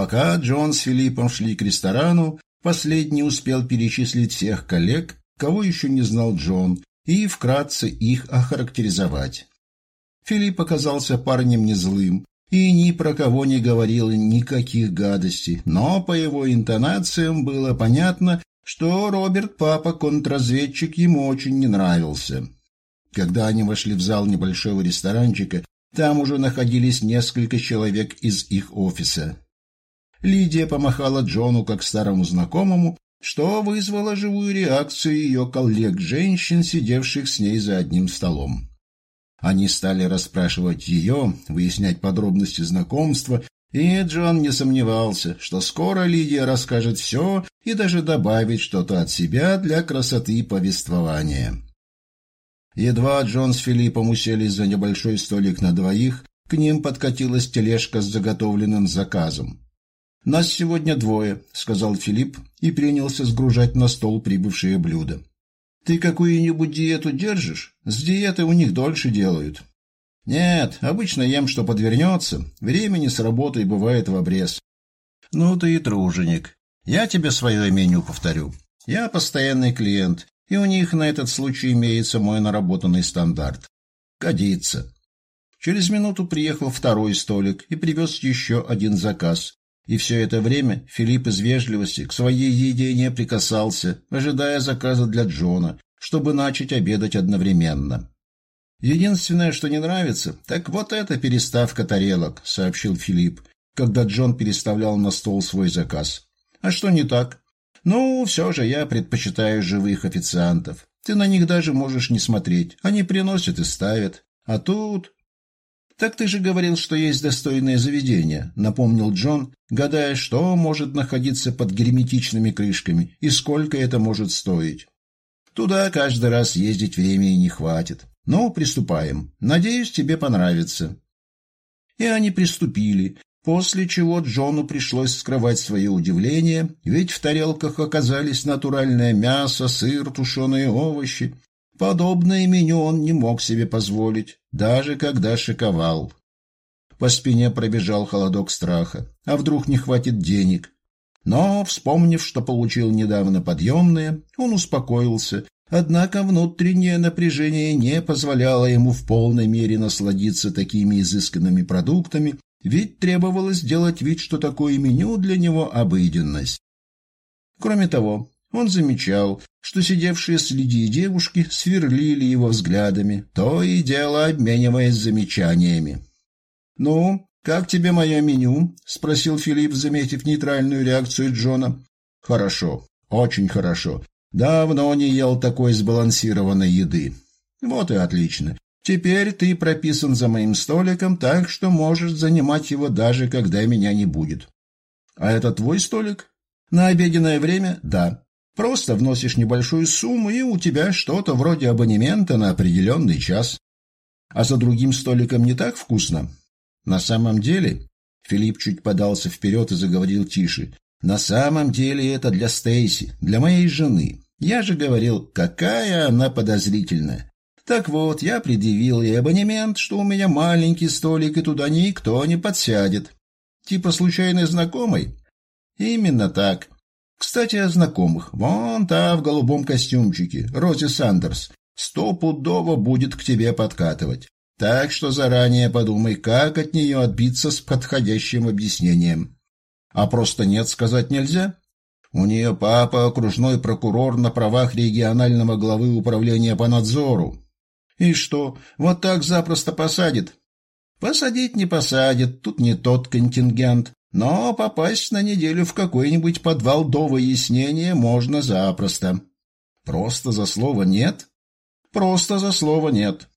Пока Джон с Филиппом шли к ресторану, последний успел перечислить всех коллег, кого еще не знал Джон, и вкратце их охарактеризовать. Филипп оказался парнем не злым и ни про кого не говорил никаких гадостей, но по его интонациям было понятно, что Роберт Папа, контрразведчик, ему очень не нравился. Когда они вошли в зал небольшого ресторанчика, там уже находились несколько человек из их офиса. Лидия помахала Джону как старому знакомому, что вызвало живую реакцию ее коллег-женщин, сидевших с ней за одним столом. Они стали расспрашивать ее, выяснять подробности знакомства, и Джон не сомневался, что скоро Лидия расскажет все и даже добавит что-то от себя для красоты повествования. Едва Джон с Филиппом уселись за небольшой столик на двоих, к ним подкатилась тележка с заготовленным заказом. «Нас сегодня двое», — сказал Филипп и принялся сгружать на стол прибывшие блюда. «Ты какую-нибудь диету держишь? С диеты у них дольше делают». «Нет, обычно ем, что подвернется. Времени с работой бывает в обрез». «Ну ты и труженик. Я тебе свое меню повторю. Я постоянный клиент, и у них на этот случай имеется мой наработанный стандарт. Годится». Через минуту приехал второй столик и привез еще один заказ, и все это время Филипп из вежливости к своей еде не прикасался, ожидая заказа для Джона, чтобы начать обедать одновременно. «Единственное, что не нравится, так вот эта переставка тарелок», — сообщил Филипп, когда Джон переставлял на стол свой заказ. «А что не так?» «Ну, все же я предпочитаю живых официантов. Ты на них даже можешь не смотреть. Они приносят и ставят. А тут...» «Так ты же говорил, что есть достойное заведение», — напомнил Джон, гадая, что может находиться под герметичными крышками и сколько это может стоить. «Туда каждый раз ездить времени не хватит. Ну, приступаем. Надеюсь, тебе понравится». И они приступили, после чего Джону пришлось скрывать свое удивление, ведь в тарелках оказались натуральное мясо, сыр, тушеные овощи, Подобное меню он не мог себе позволить, даже когда шиковал. По спине пробежал холодок страха. А вдруг не хватит денег? Но, вспомнив, что получил недавно подъемные, он успокоился. Однако внутреннее напряжение не позволяло ему в полной мере насладиться такими изысканными продуктами, ведь требовалось сделать вид, что такое меню для него обыденность. Кроме того, он замечал, что сидевшие среди девушки сверлили его взглядами, то и дело обмениваясь замечаниями. «Ну, как тебе мое меню?» — спросил Филипп, заметив нейтральную реакцию Джона. «Хорошо, очень хорошо. Давно не ел такой сбалансированной еды. Вот и отлично. Теперь ты прописан за моим столиком, так что можешь занимать его даже когда меня не будет. А это твой столик? На обеденное время? Да. Просто вносишь небольшую сумму, и у тебя что-то вроде абонемента на определенный час. А за другим столиком не так вкусно? На самом деле... Филипп чуть подался вперед и заговорил тише. «На самом деле это для Стейси, для моей жены. Я же говорил, какая она подозрительная. Так вот, я предъявил ей абонемент, что у меня маленький столик, и туда никто не подсядет. Типа случайной знакомой? Именно так. Кстати, о знакомых. Вон та в голубом костюмчике, Рози Сандерс, стопудово будет к тебе подкатывать. Так что заранее подумай, как от нее отбиться с подходящим объяснением. А просто нет сказать нельзя. У нее папа окружной прокурор на правах регионального главы управления по надзору. И что, вот так запросто посадит? Посадить не посадит, тут не тот контингент. Но попасть на неделю в какой-нибудь подвал до выяснения можно запросто. Просто за слово «нет»? Просто за слово «нет».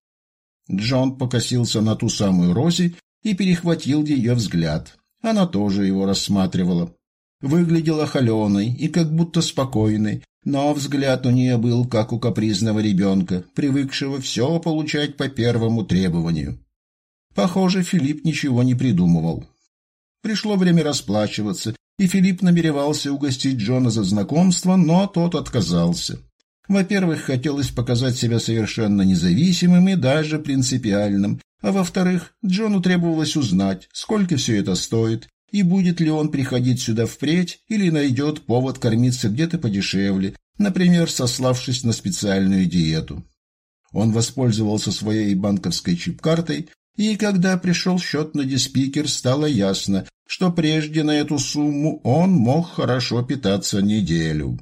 Джон покосился на ту самую Рози и перехватил ее взгляд. Она тоже его рассматривала. Выглядела холеной и как будто спокойной, но взгляд у нее был как у капризного ребенка, привыкшего все получать по первому требованию. Похоже, Филипп ничего не придумывал. Пришло время расплачиваться, и Филипп намеревался угостить Джона за знакомство, но тот отказался. Во-первых, хотелось показать себя совершенно независимым и даже принципиальным, а во-вторых, Джону требовалось узнать, сколько все это стоит, и будет ли он приходить сюда впредь или найдет повод кормиться где-то подешевле, например, сославшись на специальную диету. Он воспользовался своей банковской чип-картой, и когда пришел счет на диспикер, стало ясно, что прежде на эту сумму он мог хорошо питаться неделю.